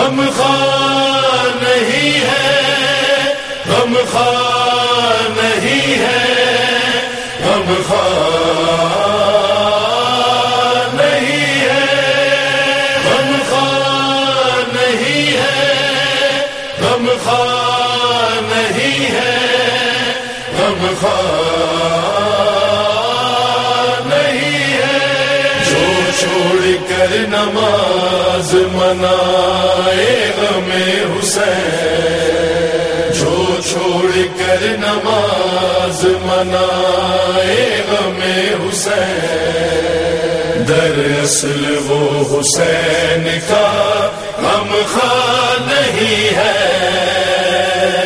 غم خواہ نہیں ہے، غم خواہ نہیں ہے، غم خواہ نہیں ہے، غم خواہ نہیں ہے، غم خواہ نہیں ہے، غم خواہ چھوڑ نماز منائے غم حسین۔ جو چھوڑ کر نماز منائے غم حسین۔ در اصل وہ حسین کا غم خواہ نہیں ہے۔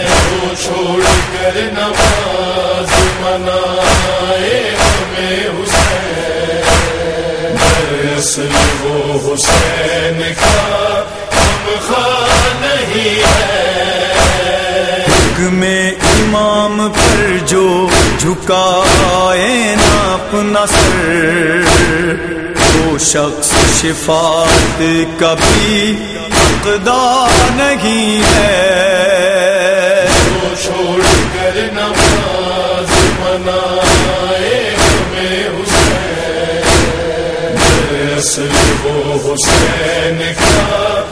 جو چھوڑ کر نماز منائے اصل وہ حسین کا خواہ نہیں ہے۔ میں امام پر جو جھکائے نا اپنا سر وہ شخص شفاعت کبھی حقدار نہیں ہے۔ جو چھوڑ کر نماز اصل وہ حسین کا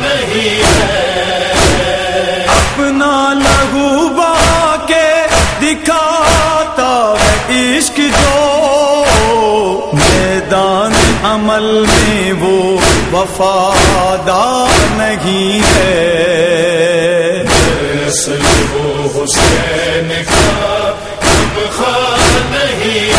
نہیں ہے۔ اپنا لہو بہا کے دکھاتا ہے عشق جو میدان عمل میں وہ وفادار نہیں ہے۔ اصل وہ حسین کا خواہ نہیں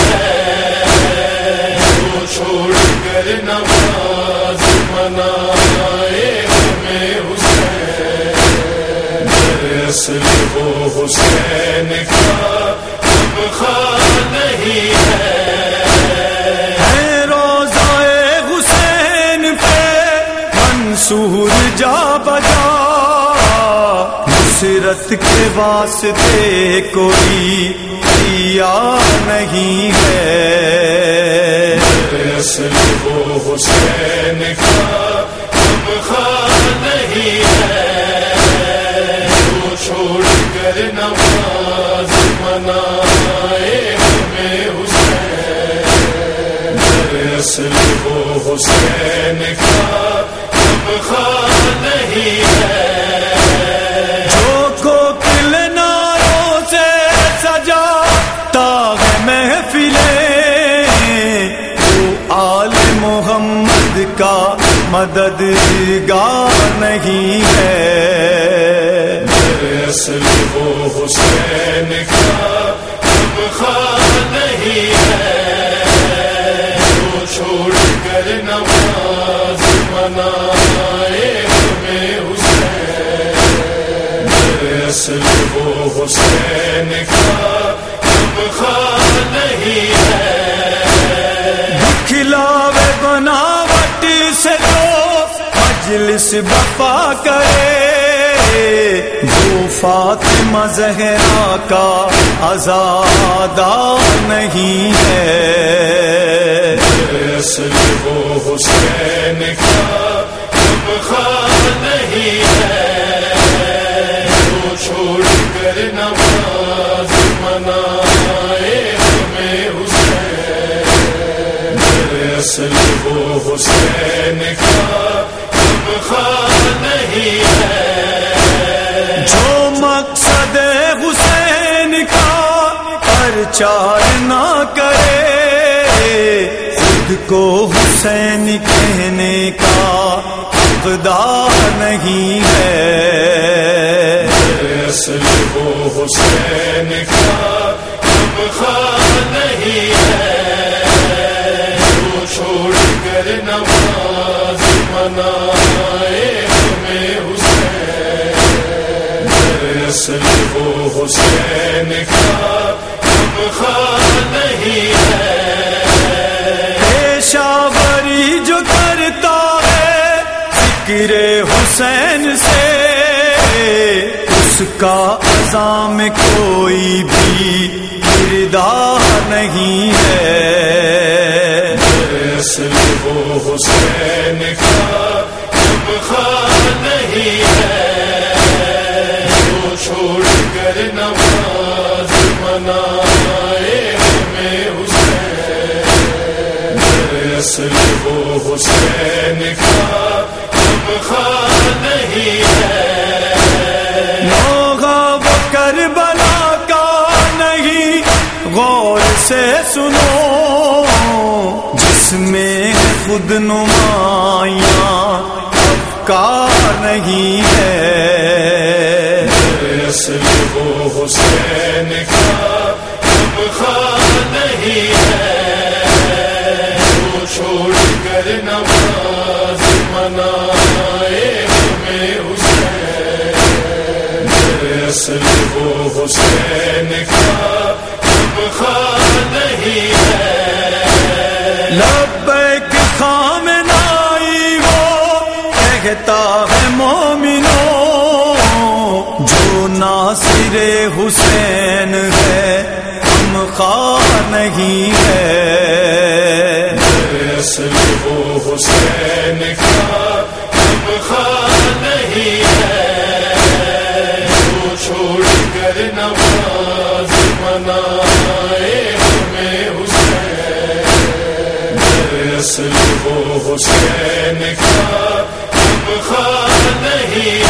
اصل وہ حسین کا خواہ نہیں ہے۔ ہے روزہ حسین پہ منصور جا بجا۔ نصرت کے واسطے کوئی کیا نہیں ہے۔ اصل وہ حسین کا نہیں ہے۔ چھوڑ کر نماز منائے ہمیں حسین۔ اصل وہ حسین کا غم خواہ نہیں ہے۔ جو کو کل ناروں سے سجا تاغ محفلیں۔ وہ آل محمد کا مددگار نہیں ہے۔ اصل وہ حسین کا غم نہیں ہے جو چھوڑ کر نماز منائے ہمیں حسین اصل وہ حسین کا غم نہیں ہے کھلاوے بناوٹ سے تو مجلس بپا کرے۔ جو فاطمہ زہرا کا آزادار نہیں ہے۔ اصل وہ حسین کا غم نہیں ہے۔ جو چھوڑ کر نماز منائے ہمیں حسین۔ اصل وہ حسین کا غم خواہ نہیں ہے۔ پرچار نہ کرے۔ خود کو حسین کہنے کا حقدار نہیں ہے۔ اصل وہ حسین کا نہیں ہے۔ چھوڑ کر نماز منائے ہمیں حسین۔ اصل وہ حسین ذکر حسین سے اس کا عزام کوئی بھی کردار نہیں ہے۔ وہ حسین کا حسین کا ہم خواہ نہیں ہے۔ وہ چھوڑ کر نماز منائے ہمیں حسین۔ اصل وہ حسین کا ہم خواہ نہیں حسین ہے، ہم خواہ نہیں ہے۔ اصل وہ حسین کا ہم خواہ نہیں ہے۔ وہ چھوڑ کر نماز منائے ہمیں حسین۔ اصل وہ حسین کا ہم خواہ نہیں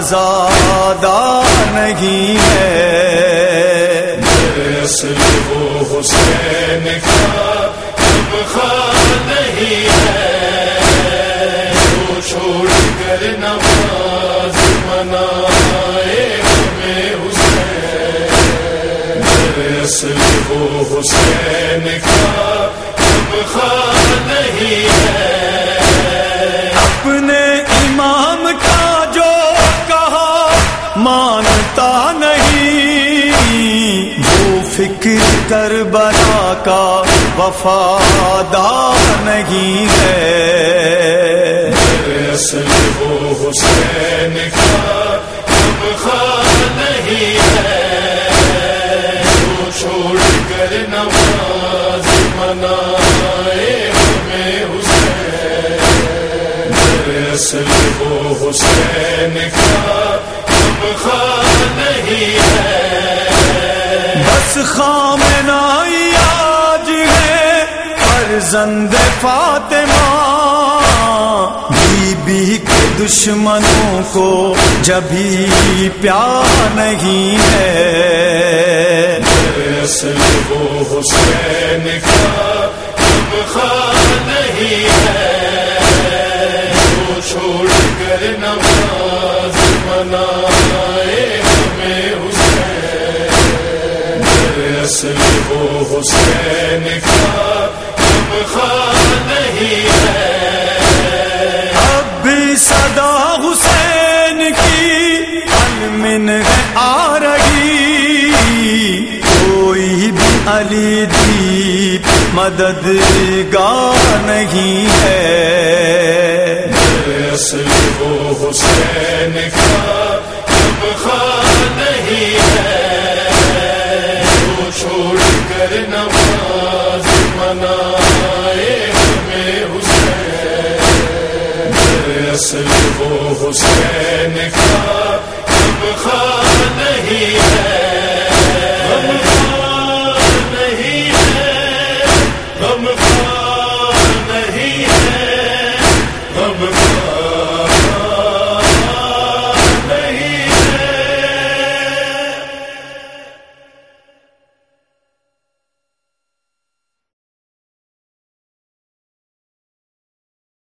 آزادہ نہیں ہے۔ وہ حسین کا نہیں ہے وہ چھوڑ کر نماز منائے ہمیں حسین اصل وہ حسین کا خواہ نہیں ہے۔ فکر کر بنا کا وفادار نہیں ہے۔ اصل وہ حسین کا ہم نہیں ہے وہ چھوڑ کر نماز منائے ہمیں حسین اصل وہ حسین کا نہیں ہے۔ بس خام نائی آج ہے۔ فرزند فاطمہ۔ بی بی کے دشمنوں کو جبھی پیار نہیں ہے۔ اصل وہ حسین کا نہیں ہے۔ وہ چھوڑ کر نماز منائے اصل وہ حسین کا ہم خواہ نہیں ہے۔ اب بھی صدا حسین کی المن ہے آ رہی کوئی بھی علی دی مددگار نہیں ہے۔ اصل وہ حسین کا ہم خواہ نہیں ہے۔ اگر نماز منائے ہمیں حسین۔ میرے اصل وہ حسین کا ہم نہیں ہے۔ ہم خواہ نہیں ہے۔ ہم خواہ نہیں ہے۔ ہم خواہ